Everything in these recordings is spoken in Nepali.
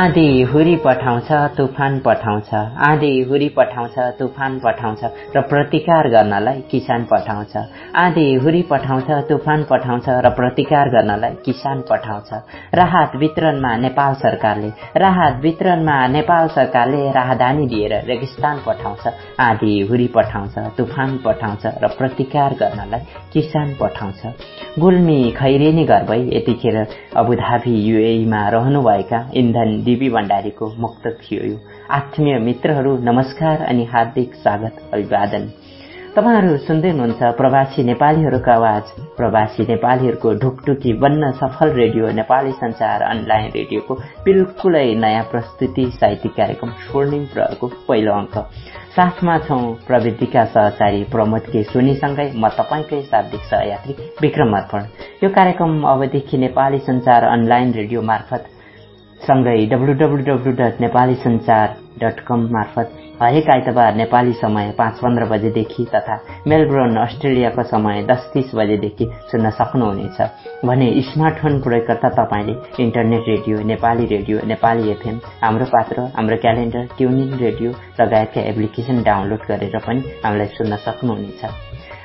आँधी हुरी पठाउँछ तुफान पठाउँछ। आँधी हुरी पठाउँछ तुफान पठाउँछ र प्रतिकार गर्नलाई किसान पठाउँछ। आँधी हुरी पठाउँछ तुफान पठाउँछ र प्रतिकार गर्नलाई किसान पठाउँछ। राहत वितरणमा नेपाल सरकारले राहत वितरणमा नेपाल सरकारले राहदानी दिएर रेगिस्तान पठाउँछ। आँधी हुरी पठाउँछ तुफान पठाउँछ र प्रतिकार गर्नलाई किसान पठाउँछ। गुल्मी खैरेनी भई यतिखेर अबुधाबी युएमा रहनुभएका इन्धन दिवी भण्डारीको मुक्त थियो यो। आत्मीय मित्रहरू नमस्कार अनि हार्दिक स्वागत अभिवादन। तपाईँहरू सुन्दै हुनुहुन्छ प्रवासी नेपालीहरूको आवाज। प्रवासी नेपालीहरूको ढुकढुकी बन्न सफल रेडियो नेपाली संचार अनलाइन रेडियोको बिल्कुलै नयाँ प्रस्तुति साहित्यिक कार्यक्रम स्वर्णिम प्रहरको पहिलो अङ्क। साथमा छौँ प्रविधिका सहचारी प्रमोद के सोनीसँगै म तपाईँकै शाब्दिक सहयात्री विक्रम अर्पण। यो कार्यक्रम अबदेखि नेपाली संचार अनलाइन रेडियो मार्फत सँगै डब्लु डट नेपाली संचार डट कम मार्फत हरेक आइतबार नेपाली समय पाँच पन्ध्र बजेदेखि तथा मेलबोर्न अस्ट्रेलियाको समय दस तिस बजेदेखि सुन्न सक्नुहुनेछ। भने स्मार्टफोन प्रयोगकर्ता तपाईँले internet radio Nepali radio Nepali FM Hamro Patro Hamro calendar tuning radio लगायतका एप्लिकेसन डाउनलोड गरेर पनि हामीलाई सुन्न सक्नुहुनेछ।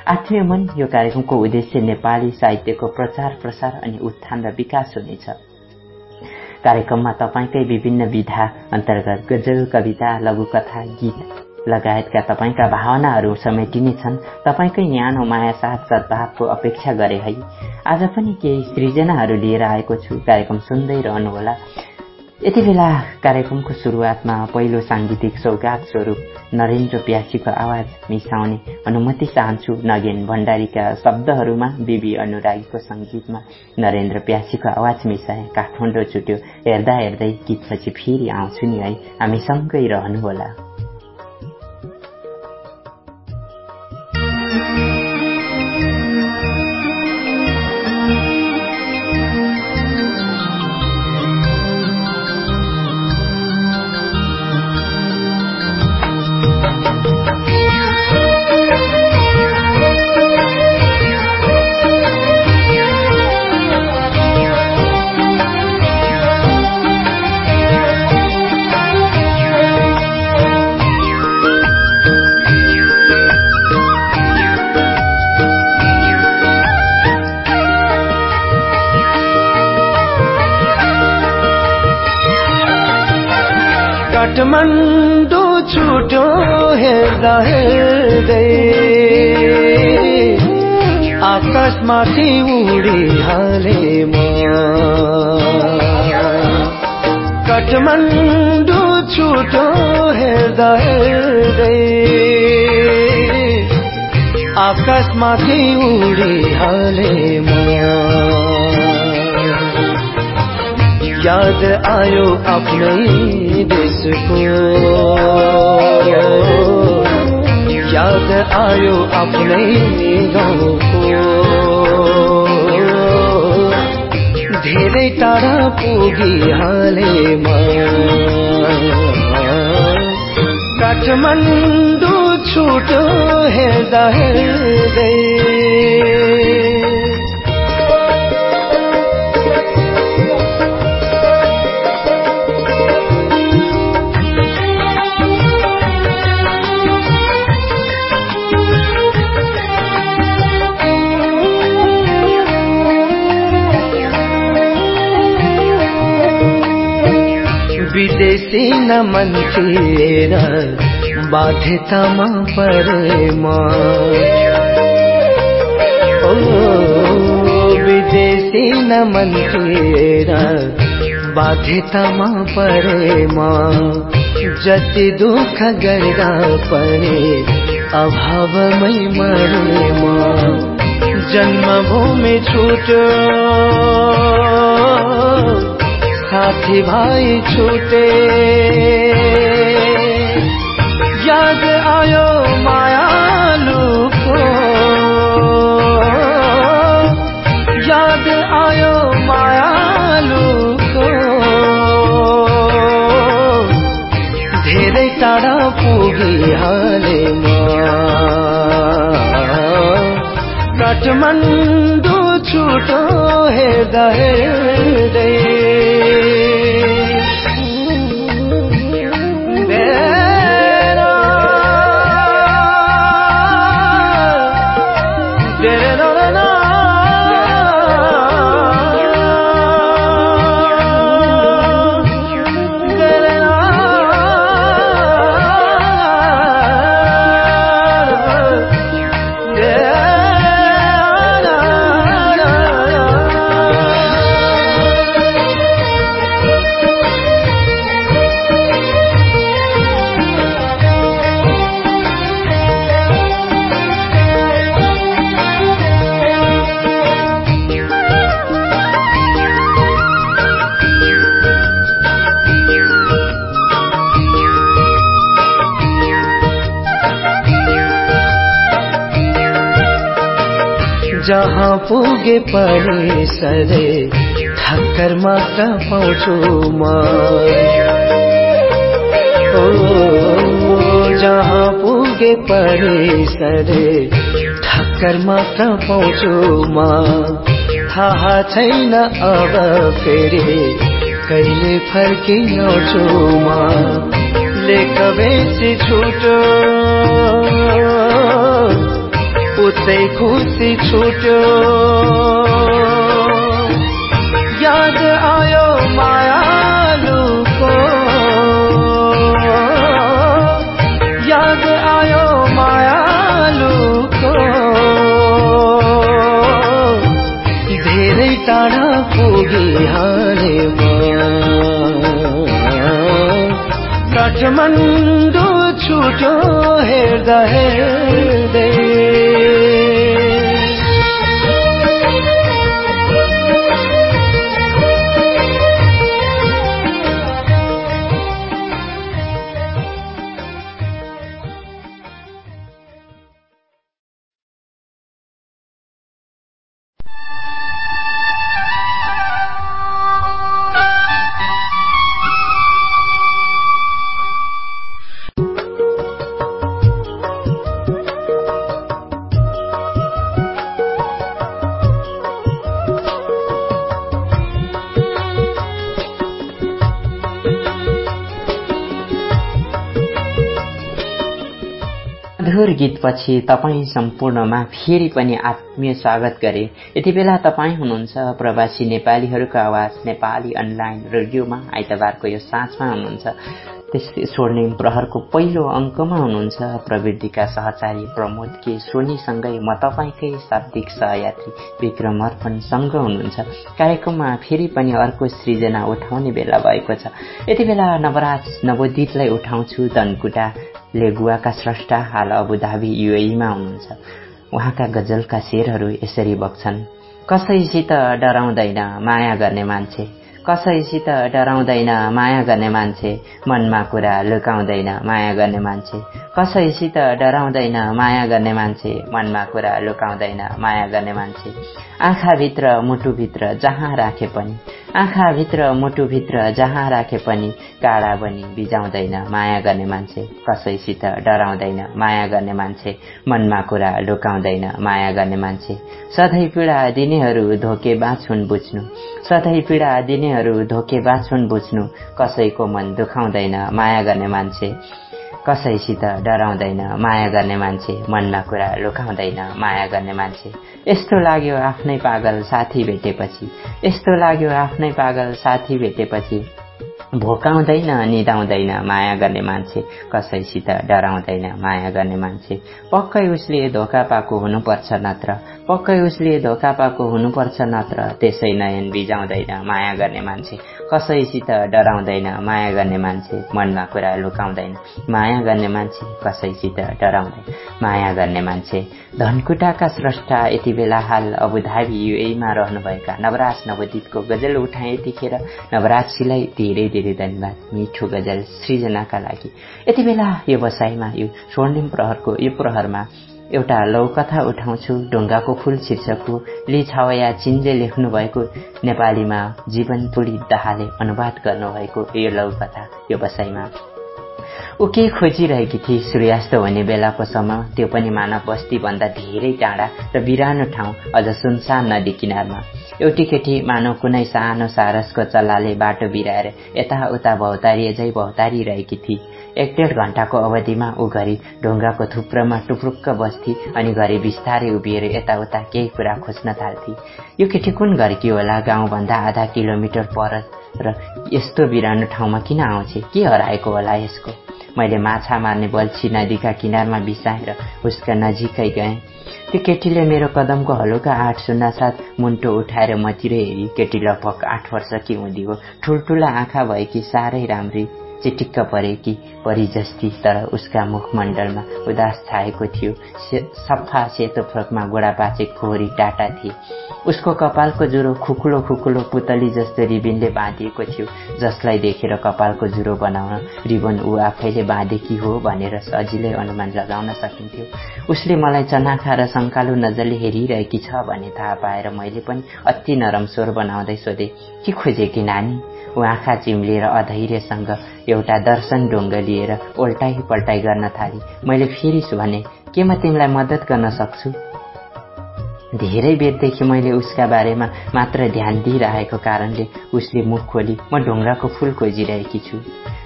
आत्मीय मन यो कार्यक्रमको उद्देश्य नेपाली साहित्यको प्रचार प्रसार अनि उत्थान र विकास हुनेछ। कार्यक्रममा तपाईँकै विभिन्न विधा अन्तर्गत गजल कविता लघुकथा गीत लगायतका तपाईँका भावनाहरू समेटिनेछन्। तपाईँकै न्यानो माया साथ सद्भावको अपेक्षा गरे है। आज पनि केही सृजनाहरू लिएर आएको छु। कार्यक्रम सुन्दै रहनुहोला। यति बेला कार्यक्रमको सुरुवातमा पहिलो साङ्गीतिक सौगात स्वरूप नरेन्द्र प्यासीको आवाज मिसाउने अनुमति चाहन्छु। नगेन भण्डारीका शब्दहरूमा बिबी अनुरागीको सङ्गीतमा नरेन्द्र प्यासीको आवाज मिसाए काठमाडौँ छुट्यो। हेर्दा हेर्दै गीतपछि फेरि आउँछु नि है। हामी सँगै रहनुहोला। काठमाडौँ छुट्यो हेर्दा हेर्दै आकाशमाथि उडिहाले म। काठमाडौँ छुट्यो हेर्दा हेर्दै आकाशमाथि उडिहाले म। याद आयो आफ्नै देशको याद आयो आफ्नै गाउँको धेरै टाढा पुगिहालेमा काठमाडौँ छुट्यो हेर्दा हेर्दै विदेशी न मन थिएर बाध्यतामा परेमा विदेशी न मन थिएर बाध्यतामा परेमा जति दुःख गर्दा पनि अभावमै मरेमा जन्मभूमि छुट्यो साथी भाइ छुटे याद आयो मायालुको याद आयो मायालुको धेरै टाढा पुगिहाले म काठमाडौँ छुटो हेर्दा हेर्दै पुगे पनि सधे ठक्कर मात्र पाउँछु म जहाँ पुगे पनि सधे ठक्कर मात्र पाउँछु म थाहा छैन अब फेरि कहिले फर्किआउँछु म लेख बेसी छुटो। उतै खुसी छुट्यो। याद आयो मायालुको याद आयो मायालुको धेरै टाढा पुगिहाले काठमाडौँ छुट्यो हेर्दा हेर्दै गीतपछि तपाईँ सम्पूर्णमा फेरि पनि आत्मीय स्वागत गरे। यति बेला तपाईँ हुनुहुन्छ प्रवासी नेपालीहरूको आवाज नेपाली अनलाइन रेडियोमा आइतबारको यो साँझमा हुनुहुन्छ। त्यस्तै स्वर्णिम प्रहरको पहिलो अङ्कमा हुनुहुन्छ प्रवृत्तिका सहचारी प्रमोद के सोनीसँगै म तपाईँकै शाब्दिक सहयात्री विक्रम अर्पणसँग हुनुहुन्छ। कार्यक्रममा फेरि पनि अर्को सृजना उठाउने बेला भएको छ। यति बेला नवराज नवोदितलाई उठाउँछु धनकुटा। लेगुवाका स्रष्टा हाल अबुधाबी युएईमा हुनुहुन्छ। उहाँका गजलका शेरहरू यसरी बग्छन्। कसैसित डराउँदैन माया गर्ने मान्छे। कसैसित डराउँदैन माया गर्ने मान्छे मनमा कुरा लुकाउँदैन माया गर्ने मान्छे। कसैसित डराउँदैन माया गर्ने मान्छे मनमा कुरा लुकाउँदैन माया गर्ने मान्छे। आँखाभित्र मुटुभित्र जहाँ राखे पनि आँखाभित्र मुटुभित्र जहाँ राखे पनि काँडा बनी बिजाउँदैन माया गर्ने मान्छे। कसैसित डराउँदैन माया गर्ने मान्छे मनमा कुरा लुकाउँदैन माया गर्ने मान्छे। सधैँ पीडा दिनेहरू धोके बाँचुन् बुझ्नु। सधैँ पीडा दिनेहरू धोके बाँचुन् बुझ्नु। कसैको मन दुखाउँदैन माया गर्ने मान्छे। कसैसित डराउँदैन माया गर्ने मान्छे। मनमा कुरा लुकाउँदैन माया गर्ने मान्छे। यस्तो लाग्यो आफ्नै पागल साथी भेटेपछि। यस्तो लाग्यो आफ्नै पागल साथी भेटेपछि। भोकाउँदैन निदाउँदैन माया गर्ने मान्छे कसैसित डराउँदैन माया गर्ने मान्छे। पक्कै उसले धोका पाएको हुनुपर्छ नत्र पक्कै उसले धोका पाएको हुनुपर्छ नत्र त्यसै नयन बिजाउँदैन माया गर्ने मान्छे। कसैसित डराउँदैन माया गर्ने मान्छे मनमा कुरा लुकाउँदैन। माया गर्ने मान्छे कसैसित डराउँदैन माया गर्ने मान्छे। धनकुटाका स्रष्टा यति बेला हाल अबुधाबी युएमा रहनुभएका नवराज नवदितको गजल उठाए यतिखेर नवराजसीलाई धेरै धेरै धन्यवाद। मिठो गजल सृजनाका लागि। यति बेला यो बसाइमा यो स्वर्णिम प्रहरको यो प्रहरमा एउटा लौकथा उठाउँछु। ढुङ्गाको फूल शीर्षकको लि छावया चिनले लेख्नुभएको नेपालीमा जीवन पुडी दाहाले अनुवाद गर्नुभएको यो लौकथा यो बसाइमा। ऊ के खोजिरहेकी थिए सूर्यास्त हुने बेलाको समय त्यो पनि मानव बस्तीभन्दा धेरै टाढा र बिरानो ठाउँ अझ सुनसान नदी किनारमा। एउटी केटी मानव कुनै सानो सारसको चल्लाले बाटो बिराएर यताउता भौतारी अझै भौतारिरहेकी थिए एक डेढ घण्टाको अवधिमा ऊ घरि ढुङ्गाको थुप्रोमा टुप्रुक्क बस्थी अनि घरि बिस्तारै उभिएर यताउता केही कुरा खोज्न थाल्थे। यो केटी कुन घरकी होला? गाउँभन्दा आधा किलोमिटर पर र यस्तो बिरानो ठाउँमा किन आउँछ? के हराएको होला यसको? मैले माछा मार्ने बल्छी नदीका किनारमा बिसाएर उसका नजिकै गएँ। त्यो केटीले मेरो कदमको हलुका आठ शून्य साथ मुन्टो उठाएर मतिर हेरी केटी लगभग आठ वर्ष कि हुँदी हो। ठुल्ठुला आँखा भएकी साह्रै राम्री चिटिक्क परेकी परी जस्ती तर उसका मुखमण्डलमा उदास छाएको थियो। सफा सेतो फ्रकमा गोडा पाचे फोहोरी टाटा थिए। उसको कपालको जुरो खुकुलो खुकुलो पुतली जस्तो रिबिनले बाँधिएको थियो जसलाई देखेर कपालको जुरो बनाउन रिबन ऊ आफैले बाँधेकी हो भनेर सजिलै अनुमान लगाउन सकिन्थ्यो। उसले मलाई चनाखा र शङ्कालु नजरले हेरिरहेकी छ भने थाहा पाएर मैले पनि अति नरम स्वर बनाउँदै सोधे के खोजेकी नानी? ऊ आँखा चिम्लिएर अधैर्यसँग एउटा दर्शन ढुङ्ग लिएर ओल्टाइ पल्टाइ गर्न थाली। मैले फेरि भने के म तिमीलाई मद्दत गर्न सक्छु? धेरै बेरदेखि मैले उसका बारेमा मात्र ध्यान दिइरहेको कारणले उसले मुख खोली म ढुङ्गाको फुल खोजिरहेकी छु।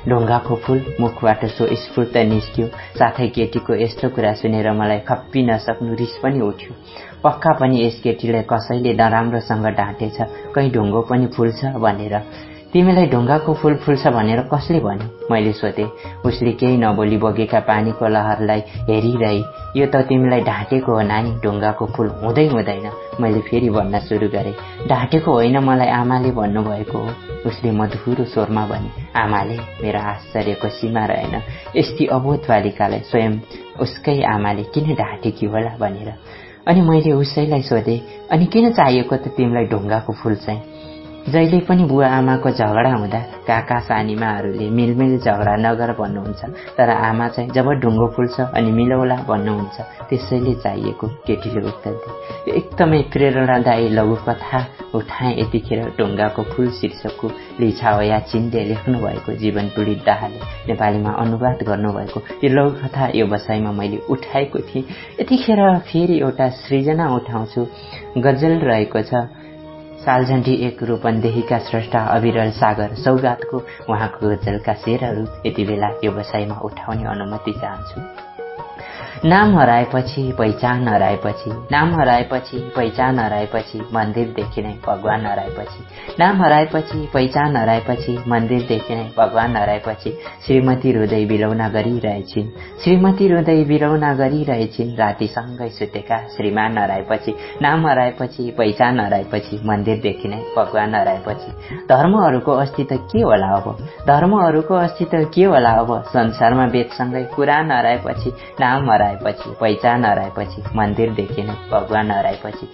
ढुङ्गाको फुल मुखबाट सो स्फूर्त निस्क्यो साथै केटीको यस्तो कुरा सुनेर मलाई खप्पी नसक्नु रिस पनि उठ्यो। पक्का पनि यस केटीलाई कसैले नराम्रोसँग ढाँटेछ कहीँ ढुङ्गो पनि फुल्छ भनेर। तिमीलाई ढुङ्गाको फुल फुल्छ भनेर कसले भन्यो? मैले सोधेँ। उसले केही नबोली बगेका पानीको लहरलाई हेरिरही। यो त तिमीलाई ढाँटेको हो नानी। ढुङ्गाको फुल हुँदै हुँदैन। मैले फेरि भन्न सुरु गरेँ। ढाँटेको होइन मलाई आमाले भन्नुभएको हो। उसले मधुरो स्वरमा भने आमाले मेरो आश्चर्यको सीमा रहेन। यस्ती अबोध बालिकालाई स्वयं उसकै आमाले किन ढाँटेकी होला? भनेर। अनि मैले उसैलाई सोधेँ अनि किन चाहिएको त तिमीलाई ढुङ्गाको फुल चाहिँ? जहिले पनि बुवा आमाको झगडा हुँदा काका सानीमाहरूले मिलमिल झगडा नगर भन्नुहुन्छ तर आमा चाहिँ जब ढुङ्गो फुल्छ अनि मिलौला भन्नुहुन्छ त्यसैले चाहिएको केटीले उत्तर दिए। एकदमै प्रेरणादायी लघुकथा उठाए यतिखेर ढुङ्गाको फुल शीर्षकको लिछावया चिन्डे लेख्नु भएको जीवन पीडित दाहाले नेपालीमा अनुवाद गर्नुभएको। यो लघुकथा यो बसाइमा मैले उठाएको थिएँ। यतिखेर फेरि एउटा सृजना उठाउँछु। गजल रहेको छ सालझण्डी एक रूपन्देहीका स्रष्टा अविरल सागर सौगातको उहाँको गजलका शेरहरू यति बेला यो बसाइमा उठाउने अनुमति चाहन्छु। नाम हराएपछि पहिचान हराएपछि नाम हराएपछि पहिचान हराएपछि मन्दिरदेखि नै भगवान हराएपछि नाम हराएपछि पहिचान हराएपछि मन्दिरदेखि नै भगवान हराएपछि श्रीमती हृदय बिलौना गरिरहेछिन्। श्रीमती हृदय बिलौना गरिरहेछिन्। रातिसँगै सुतेका श्रीमान हराएपछि नाम हराएपछि पहिचान हराएपछि मन्दिरदेखि नै भगवान हराएपछि धर्महरूको अस्तित्व के होला अब? धर्महरूको अस्तित्व के होला अब? संसारमा वेदसँगै कुरान हराएपछि नाम हराए हराएपछि पहिचान हराएपछि मन्दिरदेखि नै भगवान हराएपछि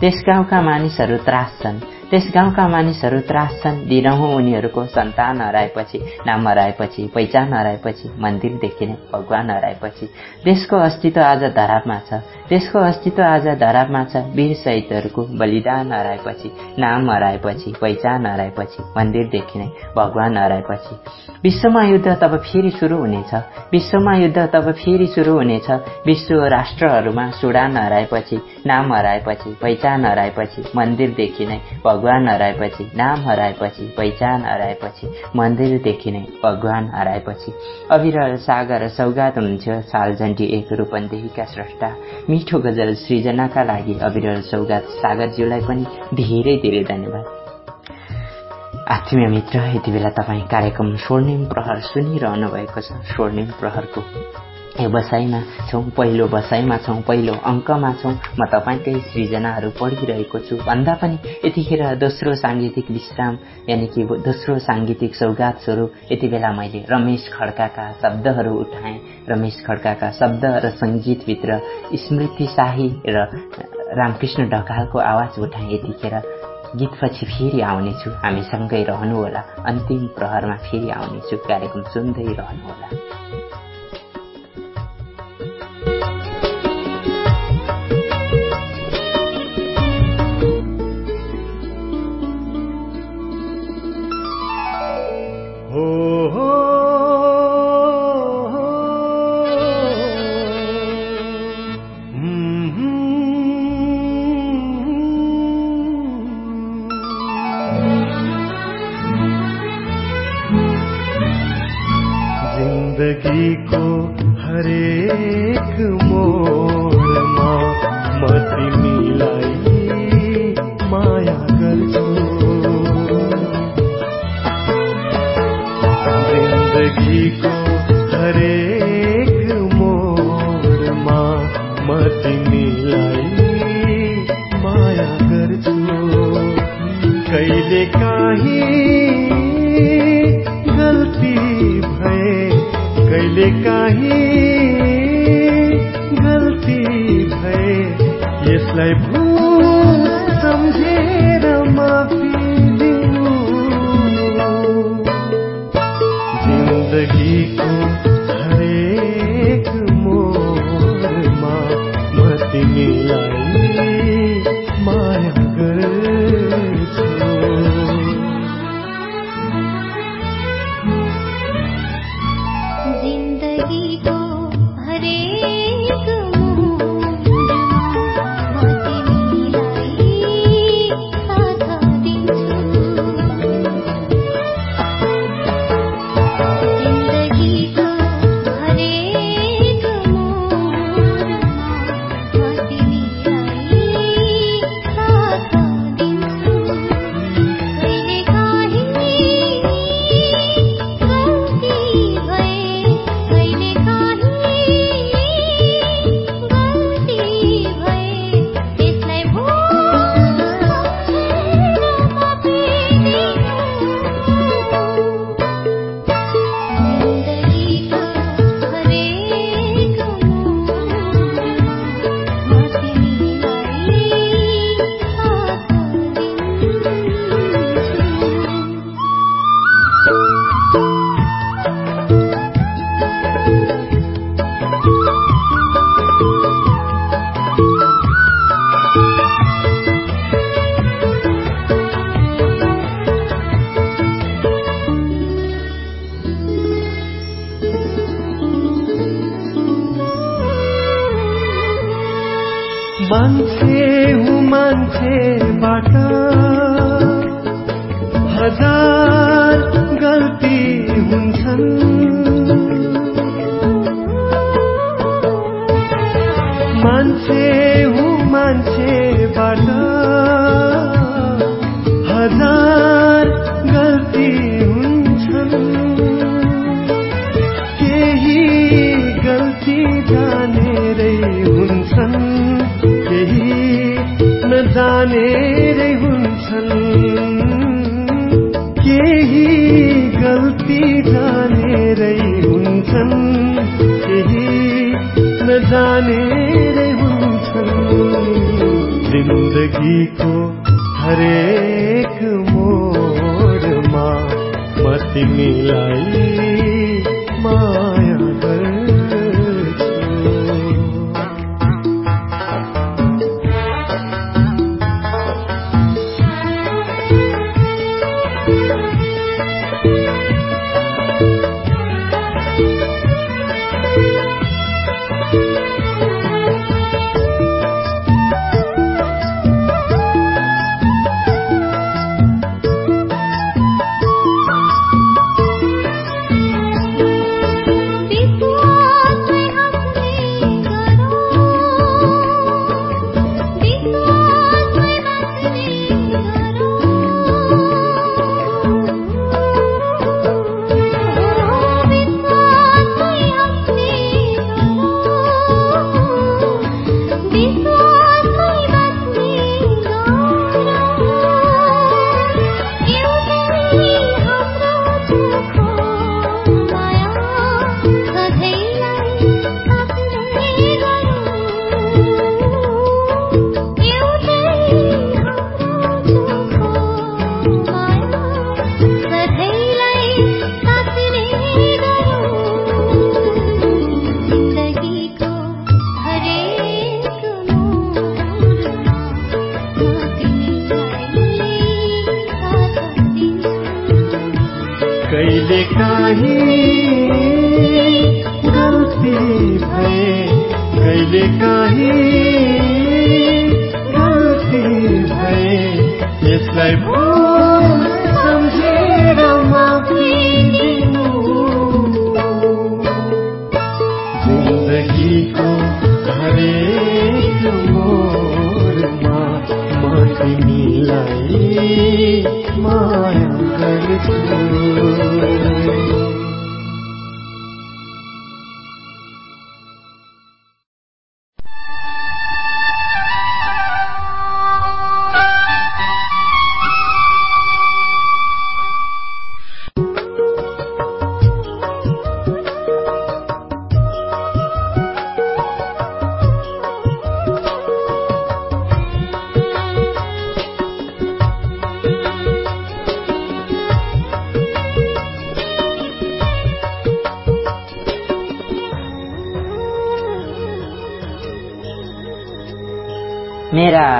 त्यस गाउँका मानिसहरू त्रास छन्। त्यस गाउँका मानिसहरू त्रास छन् दिनहुँ उनीहरूको सन्तान हराएपछि नाम हराएपछि पहिचान हराएपछि मन्दिरदेखि नै भगवान हराएपछि। देशको अस्तित्व आज धरापमा छ। देशको अस्तित्व आज धरापमा छ। वीर शहीदहरूको बलिदान हराएपछि नाम हराएपछि पहिचान हराएपछि मन्दिरदेखि नै भगवान हराएपछि। विश्वमा युद्ध तब फेरि सुरु हुनेछ। विश्वमा युद्ध तब फेरि सुरु हुनेछ। विश्व राष्ट्रहरूमा सुडान हराएपछि नाम हराएपछि पहिचान हराएपछि मन्दिरदेखि नै भगवान हराएपछि नाम हराएपछि पहिचान हराएपछि मन्दिरदेखि नै भगवान हराएपछि। अविरल सागर सौगात हुनुहुन्थ्यो। सालझन्डी एक रूपन्देहीका स्रष्टा। मिठो गजल सृजनाका लागि अविरल सौगात सागरज्यूलाई पनि धेरै धेरै धन्यवाद। आत्मीय मित्र यति बेला तपाईँ कार्यक्रम स्वर्णिम प्रहर सुनिरहनु भएको छ। स्वर्णिम प्रहरको यो बसाइमा छौँ पहिलो बसाइमा छौँ पहिलो अङ्कमा छौँ। म तपाईँकै सृजनाहरू पढिरहेको छु। भन्दा पनि यतिखेर दोस्रो साङ्गीतिक विश्राम यानि कि दोस्रो साङ्गीतिक सौगात स्वरूप यति बेला मैले रमेश खड्काका शब्दहरू उठाएँ। रमेश खड्काका शब्द र सङ्गीतभित्र स्मृति शाही र रामकृष्ण ढकालको आवाज उठाएँ यतिखेर। गीतपछि फेरि आउनेछु। हामीसँगै रहनुहोला। अन्तिम प्रहरमा फेरि आउनेछु। कार्यक्रम सुन्दै रहनुहोला।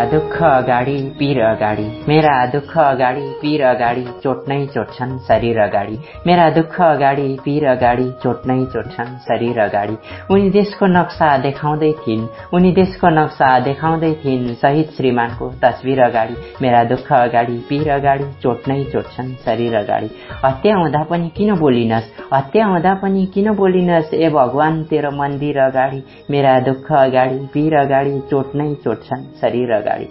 मेरा दुःख अगाडि पीर अगाडि। मेरा दुःख अगाडि पीर अगाडि चोट नै चोट्छन् शरीर अगाडि। मेरा दुःख अगाडि पीर अगाडि चोट नै चोट्छन् शरीर अगाडि। उनी देशको नक्सा देखाउँदै थिइन्। उनी देशको नक्सा देखाउँदै थिइन्। शहीद श्रीमानको तस्विर अगाडि। मेरा दुःख अगाडि पीर अगाडि चोट नै चोट्छन् शरीर अगाडि। हत्या हुँदा पनि किन बोलिनस्? हत्या हुँदा पनि किन बोलिनस्? ए भगवान तेरो मन्दिर अगाडि। मेरा दुःख अगाडि पीर अगाडि चोट नै चोट्छन् शरीर अगाडि।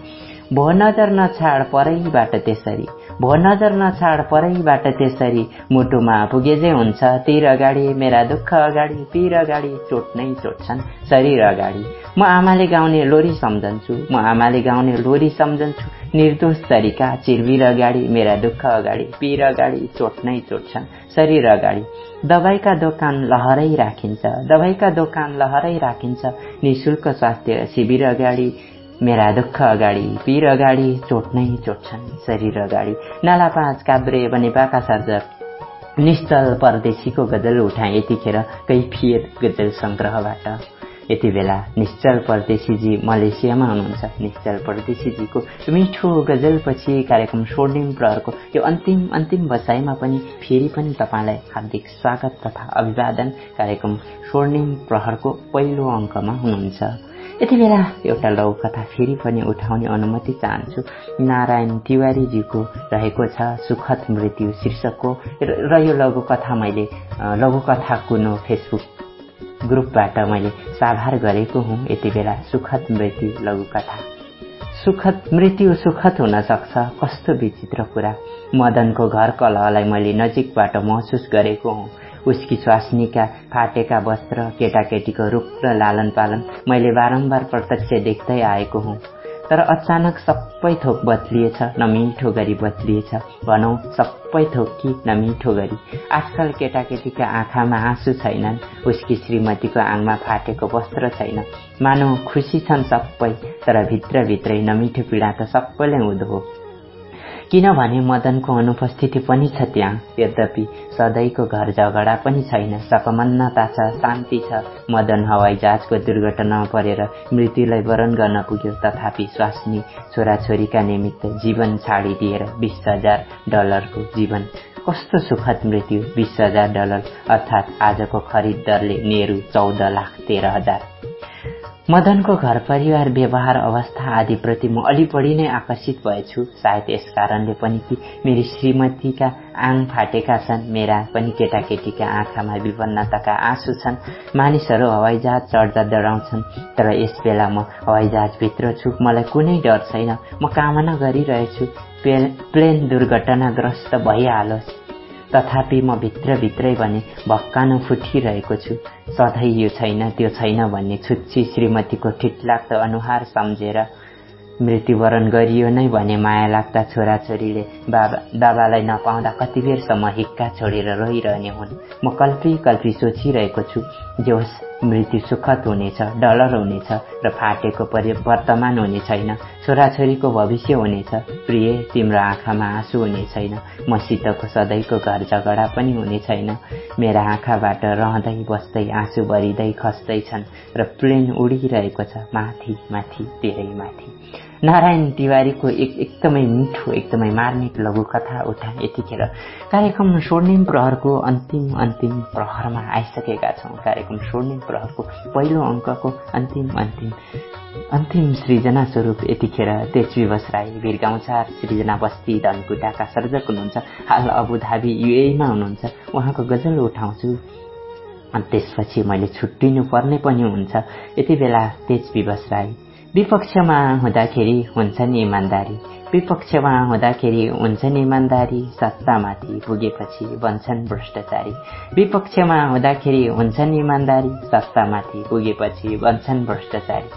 भो नजर नछाड परैबाट त्यसरी भो नजर नछाड परैबाट त्यसरी मुटुमा पुगेजै हुन्छ तिर अगाडि मेरा दुःख अगाडि पीर अगाडि चोट नै चोट्छन् शरीर अगाडि। म आमाले गाउने लोरी सम्झन्छु म आमाले गाउने लोरी सम्झन्छु निर्दोष तरिका चिरबिर अगाडि मेरा दुःख अगाडि पीर अगाडि चोट नै चोट्छन् शरीर अगाडि। दबाईका दोकान लहरै राखिन्छ दबाईका दोकान लहरै राखिन्छ निशुल्क स्वास्थ्य शिविर अगाडि मेरा दुःख अगाडि पीर अगाडि चोट नै चोट्छन् शरीर अगाडि। नाला पाँच काभ्रे बनेपाका सर्जक। निश्चल परदेशीको गजल उठाए यतिखेर कैफियत गजल सङ्ग्रहबाट। यति बेला निश्चल परदेशीजी मलेसियामा हुनुहुन्छ। निश्चल परदेशीजीको मिठो गजलपछि कार्यक्रम स्वर्णिम प्रहरको यो अन्तिम अन्तिम बसाइमा पनि फेरि पनि तपाईँलाई हार्दिक स्वागत तथा अभिवादन। कार्यक्रम स्वर्णिम प्रहरको पहिलो अङ्कमा हुनुहुन्छ। यति बेला एउटा लघुकथा फेरि पनि उठाउने अनुमति चाहन्छु। नारायण तिवारीजीको रहेको छ सुखद मृत्यु शीर्षकको। र यो लघुकथा मैले लघुकथा कुनो फेसबुक ग्रुपबाट मैले साभार गरेको हुँ। यति बेला सुखद मृत्यु लघुकथा। सुखद मृत्यु सुखद हुन सक्छ कस्तो विचित्र कुरा। मदनको घर कलहलाई मैले नजिकबाट महसुस गरेको हुँ। उसकी स्वास्नीका फाटेका वस्त्र केटाकेटीको रूप र लालन पालन मैले बारम्बार प्रत्यक्ष देख्दै आएको हुँ। तर अचानक सबै थोक बदलिएछ नमिठो गरी बदलिएछ। भनौँ सबै थोक कि नमिठो गरी। आजकल केटाकेटीका आँखामा आँसु छैनन् उसकी श्रीमतीको आङमा फाटेको वस्त्र छैन। मानौ खुसी छन् सबै तर भित्रभित्रै नमिठो पीडा त सबैलाई हुँदो हो। किनभने मदनको अनुपस्थिति पनि छ त्यहाँ। यद्यपि सधैँको घर झगडा पनि छैन। सकमन्नता छ शान्ति छ। मदन हवाई जहाजको दुर्घटनामा परेर मृत्युलाई वरण गर्न पुग्यो। तथापि स्वास्नी छोराछोरीका निमित्त जीवन छाडिदिएर बिस हजार डलरको जीवन। कस्तो सुखद मृत्यु बिस हजार डलर। अर्थात् आजको खरिद दरले नेहरू चौध लाख तेह्र हजार। मदनको घर परिवार व्यवहार अवस्था आदिप्रति म अलि बढी नै आकर्षित भएछु। सायद यस कारणले पनि कि मेरी श्रीमतीका आङ फाटेका छन् मेरा पनि केटाकेटीका आँखामा विपन्नताका आँसु छन्। मानिसहरू हवाईजहाज चढ्दा डराउँछन् तर यस बेला म हवाईजहाजभित्र छु। मलाई कुनै डर छैन। म कामना गरिरहेछु। प्लेन दुर्घटनाग्रस्त भइहालोस्। तथापि म भित्रभित्रै भने भक्कानो फुटिरहेको छु। सधैँ यो छैन त्यो छैन भन्ने छुच्ची श्रीमतीको ठिटलाग्दो अनुहार सम्झेर मृत्युवरण गरियो नै भने माया लाग्दा छोराछोरीले बाबा बाबालाई नपाउँदा कति बेरसम्म हिक्का छोडेर रोइरहने हुन्। म कल्पी कल्पी सोचिरहेको छु जे होस् मृत्यु सुखद हुनेछ डलर हुनेछ र फाटेको परि वर्तमान हुने छैन। छोराछोरीको भविष्य हुनेछ। प्रिय तिम्रो आँखामा आँसु हुने छैन। मसितको सधैँको घर झगडा पनि हुने छैन। मेरा आँखाबाट रहँदै बस्दै आँसु भरिँदै खस्दै छन् र प्लेन उडिरहेको छ। माथि माथि धेरै माथि। नारायण तिवारीको एक एकदमै मिठो एकदमै मार्मिक लघुकथा उठा यतिखेर। कार्यक्रम स्वर्णिम प्रहरको अन्तिम अन्तिम प्रहरमा आइसकेका छौँ। कार्यक्रम स्वर्णिम प्रहरको पहिलो अङ्कको अन्तिम अन्तिम अन्तिम सृजना स्वरूप यतिखेर तेज विवश राई वीरगाउँचार सृजना बस्ती धनकुटाका सर्जक हुनुहुन्छ। हाल अबुधाबी युएमा हुनुहुन्छ। उहाँको गजल उठाउँछु। त्यसपछि मैले छुट्टिनु पर्ने पनि हुन्छ। यति बेला तेज विवश राई विपक्षमा हुँदाखेरि हुन्छ नि इमान्दारी। विपक्षमा हुँदाखेरि हुन्छ नि इमान्दारी। सत्तामाथि पुगेपछि बन्छन् भ्रष्टाचारी। विपक्षमा हुँदाखेरि हुन्छ नि इमान्दारी। सत्तामाथि पुगेपछि बन्छन् भ्रष्टाचारी।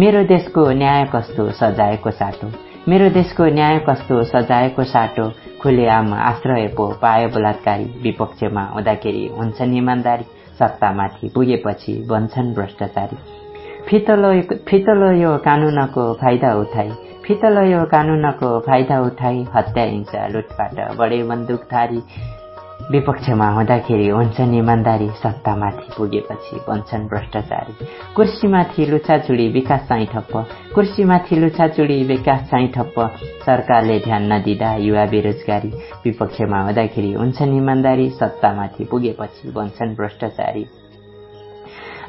मेरो देशको न्याय कस्तो सजाएको साटो? मेरो देशको न्याय कस्तो सजाएको साटो? खुलेआम आश्रय पो पायो बलात्कारी विपक्षमा हुँदाखेरि हुन्छ नि इमान्दारी। सत्तामाथि पुगेपछि बन्छन् भ्रष्टाचारी। फितलो फितलो यो कानुनको फाइदा उठाई फितलो कानुनको फाइदा उठाई हत्या हिंसा लुटपाट बढे बन्दुकधारी विपक्षमा हुँदाखेरि हुन्छन् इमान्दारी सत्तामाथि पुगेपछि बन्छन् भ्रष्टाचारी कुर्सीमाथि लुछाचुडी विकास चाहिँ ठप्प कुर्सीमाथि लुछाचुडी विकास चाहिँ ठप्प सरकारले ध्यान नदिँदा युवा बेरोजगारी विपक्षमा हुँदाखेरि हुन्छन् इमान्दारी सत्तामाथि पुगेपछि बन्छन् भ्रष्टाचारी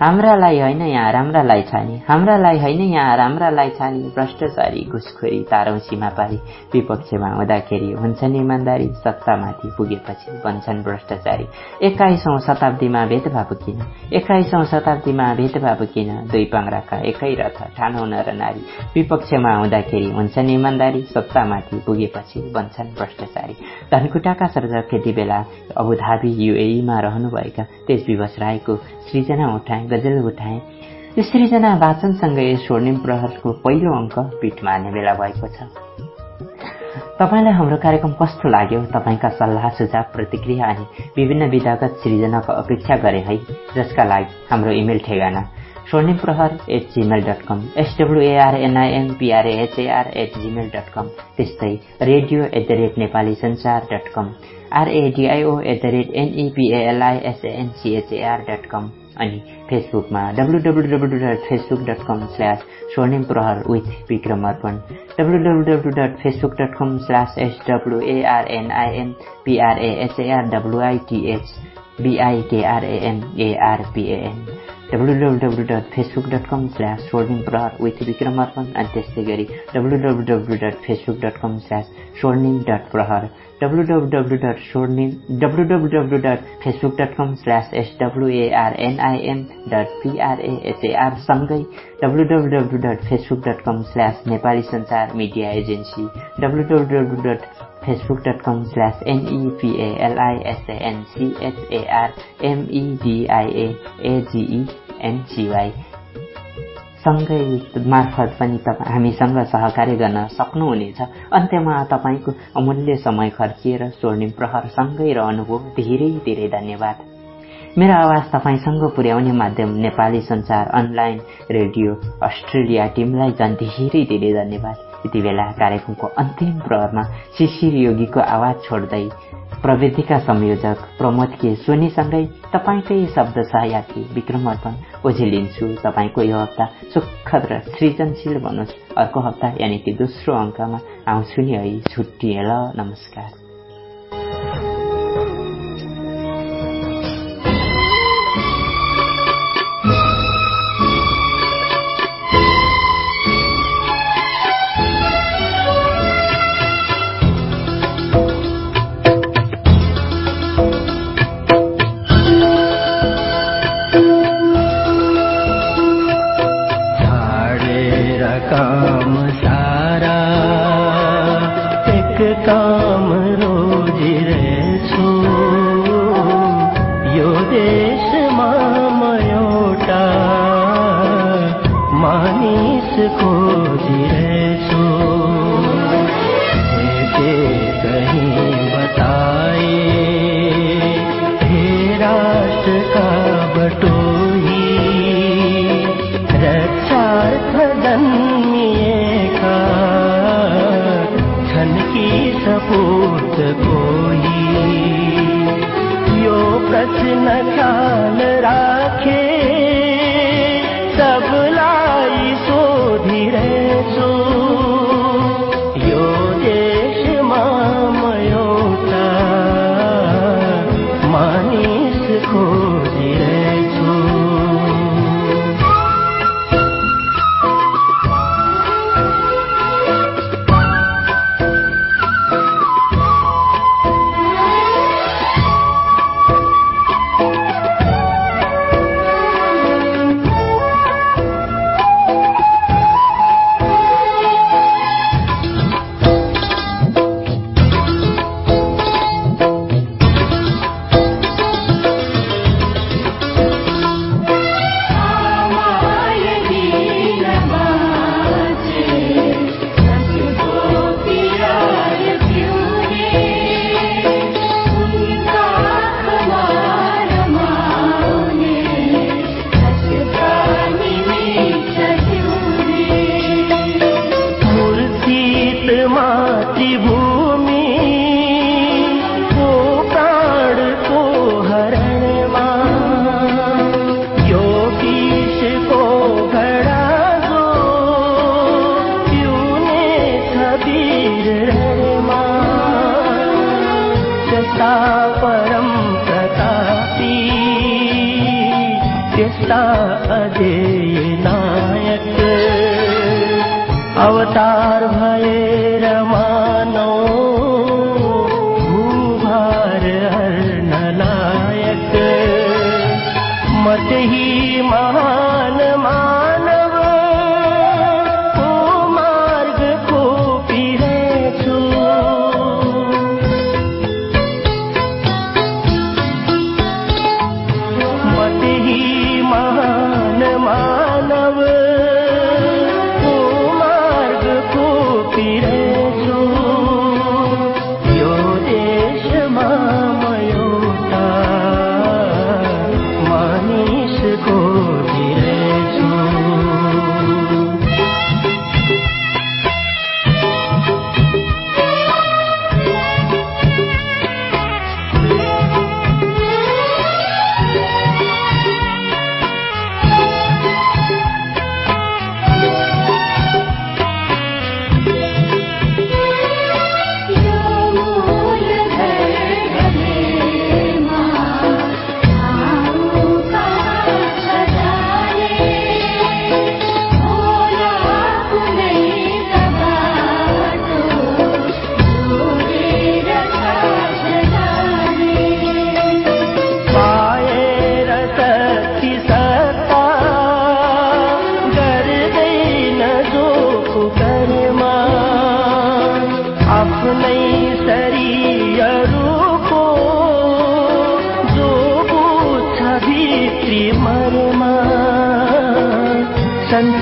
हाम्रालाई होइन यहाँ राम्रालाई छाने हाम्रालाई होइन यहाँ राम्रालाई छाने भ्रष्टाचारी घुसखोरी तारौँ सीमा पारी विपक्षमा हुँदाखेरि हुन्छन् इमान्दारी सत्तामाथि पुगेपछि बन्छन् भ्रष्टाचारी। एक्काइसौँ शताब्दीमा भेदभाव किन? एक्काइसौँ शताब्दीमा भेदभाव किन? दुई पाङ्राका एकै रथ ठानौ नर नारी विपक्षमा हुँदाखेरि हुन्छन् इमान्दारी सत्तामाथि पुगेपछि बन्छन् भ्रष्टाचारी। धनकुटाका सर्जक त्यति बेला अबुधाबी युएईमा रहनुभएका तेज विवश राईको सृजना उठाए गजल उठाए सृजना वाचनसँगै स्वर्णिम प्रहरको पहिलो अङ्क पिठमा हाल्ने बेला भएको छ। तपाईँलाई हाम्रो कार्यक्रम कस्तो लाग्यो? तपाईँका सल्लाह सुझाव प्रतिक्रिया अनि विभिन्न विधागत सृजनाको अपेक्षा गरे है। जसका लागि हाम्रो इमेल ठेगाना स्वर्णिम प्रहर at Gmail dot com एसडब्लुएआरएनआइएम पिआरएचएआर at Gmail dot कम त्यस्तै radio at the rate Nepali संसार dot com आरएडिआइओ at the rate एनइपिएलआइएसएनसिएचएआर dot कम अनि फेसबुकमा W W W dot Facebook dot com slash स्वर्णिम प्रहर with Vikram Arpan W W W dot Facebook dot com slash एसडब्लुएआरएनआइएन पिआरएएचएआर डब्लुआइटिएच बिआइकेआरएएन एआरपिएएन W W W dot Facebook dot com slash स्वर्णिम प्रहर विथ विक्रम अर्पण अनि त्यस्तै गरी W W W dot Facebook dot com slash Swarnim dot प्रहर एसडब्लुएआरएनआइएम डट पिआरएएचएआर सँगै कम स्ल्यास नेपाली संचार media agency W W W सँगै मार्फत पनि तपाईँ हामीसँग सहकार्य गर्न सक्नुहुनेछ। अन्त्यमा तपाईँको अमूल्य समय खर्चिएर स्वर्णिम प्रहरसँगै रहनुभयो धेरै धेरै धन्यवाद। मेरो आवाज तपाईँसँग पुर्याउने माध्यम नेपाली संचार अनलाइन रेडियो अस्ट्रेलिया टिमलाई झन् धेरै धेरै धन्यवाद। यति बेला कार्यक्रमको अन्तिम प्रहरमा शिशिर योगीको आवाज छोड्दै प्रविधिका संयोजक प्रमोद के सोनीसँगै तपाईँकै शब्द सहयात्री विक्रम अर्पण ओझेलिन्छु। तपाईँको यो हप्ता सुखद र सृजनशील बनोस्। अर्को हप्ता यानि कि दोस्रो अङ्कमा आउँछु नि है। छुट्टिए ल नमस्कार।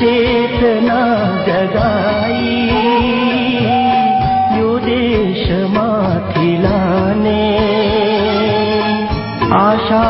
चेतना जगाई यो देश माथिलाने आशा